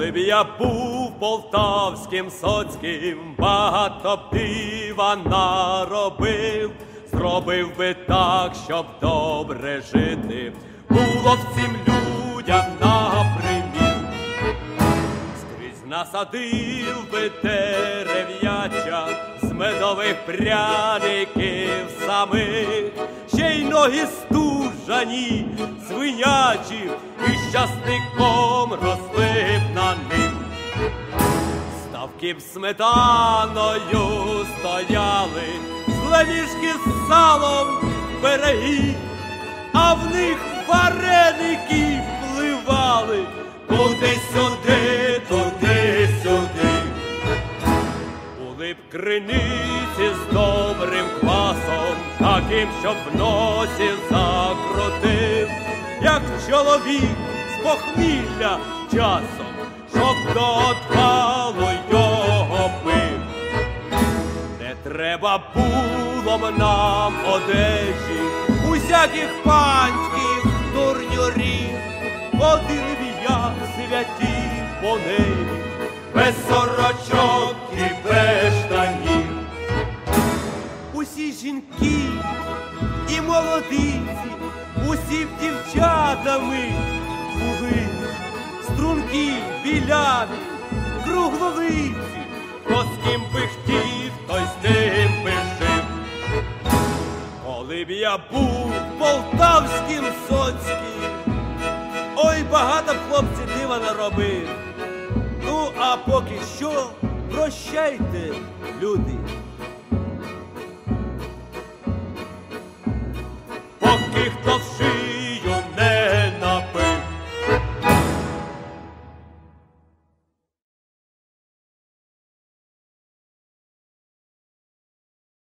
Коли б я був полтавським соцьким, багато б дива наробив, зробив би так, щоб добре жити, було б цим людям напримір. Скрізь насадив би дерев'яча з медових пряників самих, ще й ноги стужані, свинячі, і щасником Ставки сметаною стояли, злемішки з салом береги, а в них вареники впливали туди сюди, туди сюди. Були б криниці з добрим квасом, таким, щоб носі закрутив, як чоловік з похмілля часом, щоб до отвалу треба було нам одежі, усяких панських турнюрів, ходили б як святі по небі, без сорочок і без штанів. Усі жінки і молодиці, усі б дівчатами були, струнки, біляві, круглолиці, Коли б я був полтавським соцьким, ой, багато б хлопці дива наробив. Ну, а поки що, прощайте, люди.